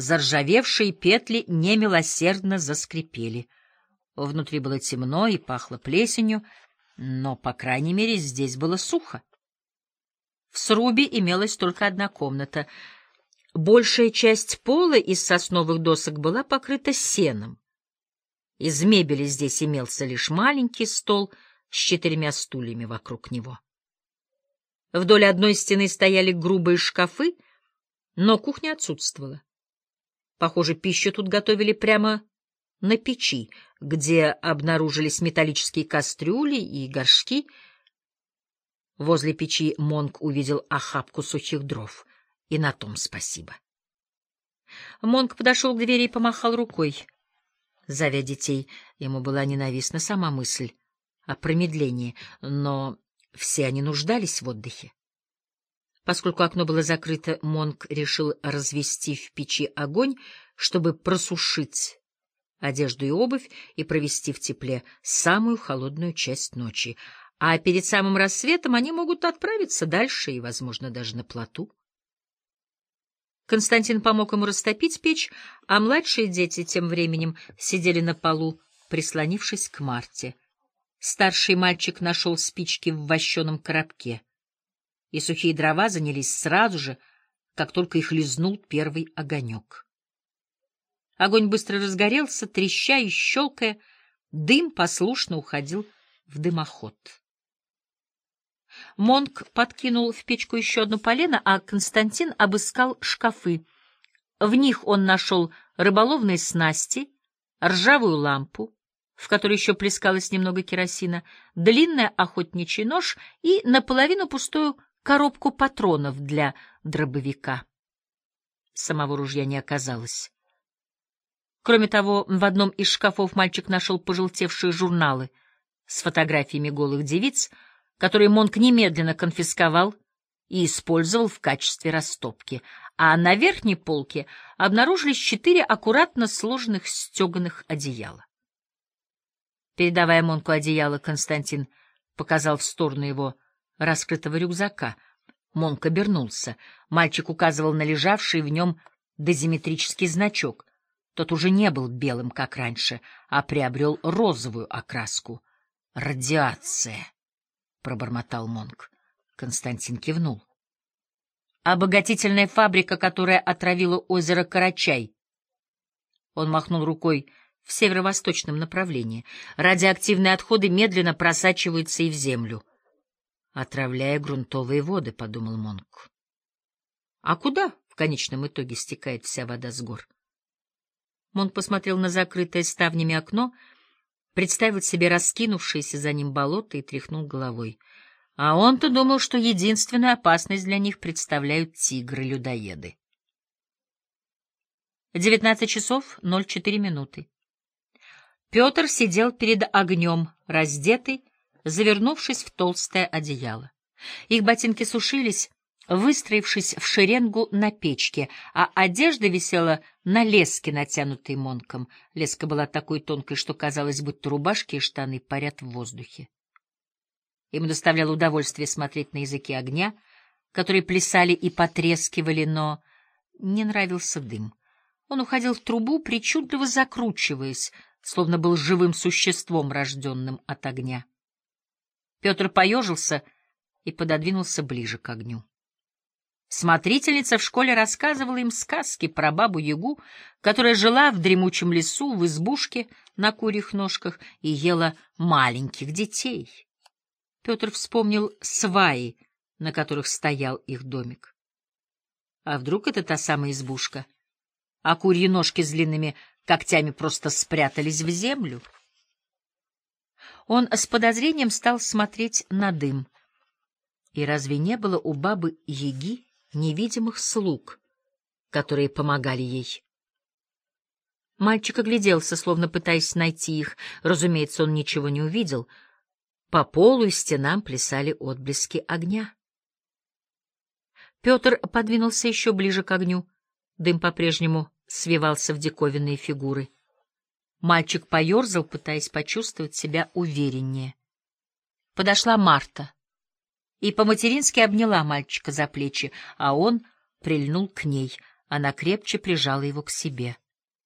Заржавевшие петли немилосердно заскрипели. Внутри было темно и пахло плесенью, но, по крайней мере, здесь было сухо. В срубе имелась только одна комната. Большая часть пола из сосновых досок была покрыта сеном. Из мебели здесь имелся лишь маленький стол с четырьмя стульями вокруг него. Вдоль одной стены стояли грубые шкафы, но кухня отсутствовала. Похоже, пищу тут готовили прямо на печи, где обнаружились металлические кастрюли и горшки. Возле печи Монк увидел охапку сухих дров, и на том спасибо. Монк подошел к двери и помахал рукой. Зовя детей, ему была ненавистна сама мысль о промедлении, но все они нуждались в отдыхе. Поскольку окно было закрыто, Монк решил развести в печи огонь, чтобы просушить одежду и обувь и провести в тепле самую холодную часть ночи. А перед самым рассветом они могут отправиться дальше и, возможно, даже на плоту. Константин помог ему растопить печь, а младшие дети тем временем сидели на полу, прислонившись к Марте. Старший мальчик нашел спички в вощеном коробке, и сухие дрова занялись сразу же, как только их лизнул первый огонек. Огонь быстро разгорелся, треща и щелкая, дым послушно уходил в дымоход. Монк подкинул в печку еще одно полено, а Константин обыскал шкафы. В них он нашел рыболовные снасти, ржавую лампу, в которой еще плескалось немного керосина, длинный охотничий нож и наполовину пустую коробку патронов для дробовика. Самого ружья не оказалось. Кроме того, в одном из шкафов мальчик нашел пожелтевшие журналы с фотографиями голых девиц, которые Монк немедленно конфисковал и использовал в качестве растопки, а на верхней полке обнаружились четыре аккуратно сложенных стеганых одеяла. Передавая Монку одеяло, Константин показал в сторону его раскрытого рюкзака. Монк обернулся. Мальчик указывал на лежавший в нем дозиметрический значок. Тот уже не был белым, как раньше, а приобрел розовую окраску. «Радиация», — пробормотал Монк. Константин кивнул. «Обогатительная фабрика, которая отравила озеро Карачай». Он махнул рукой в северо-восточном направлении. Радиоактивные отходы медленно просачиваются и в землю. «Отравляя грунтовые воды», — подумал Монк. «А куда в конечном итоге стекает вся вода с гор?» Монк посмотрел на закрытое ставнями окно, представил себе раскинувшееся за ним болото и тряхнул головой. А он-то думал, что единственную опасность для них представляют тигры-людоеды. Девятнадцать часов ноль четыре минуты. Петр сидел перед огнем, раздетый, завернувшись в толстое одеяло. Их ботинки сушились, выстроившись в шеренгу на печке, а одежда висела на леске, натянутой монком. Леска была такой тонкой, что казалось, будто рубашки и штаны парят в воздухе. Ему доставляло удовольствие смотреть на языки огня, которые плясали и потрескивали, но не нравился дым. Он уходил в трубу, причудливо закручиваясь, словно был живым существом, рожденным от огня. Петр поежился и пододвинулся ближе к огню. Смотрительница в школе рассказывала им сказки про бабу-ягу, которая жила в дремучем лесу в избушке на курьих ножках и ела маленьких детей. Петр вспомнил сваи, на которых стоял их домик. А вдруг это та самая избушка? А курьи ножки с длинными когтями просто спрятались в землю? Он с подозрением стал смотреть на дым. И разве не было у бабы-яги невидимых слуг, которые помогали ей. Мальчик огляделся, словно пытаясь найти их. Разумеется, он ничего не увидел. По полу и стенам плясали отблески огня. Петр подвинулся еще ближе к огню. Дым по-прежнему свивался в диковинные фигуры. Мальчик поерзал, пытаясь почувствовать себя увереннее. Подошла Марта и по-матерински обняла мальчика за плечи, а он прильнул к ней. Она крепче прижала его к себе.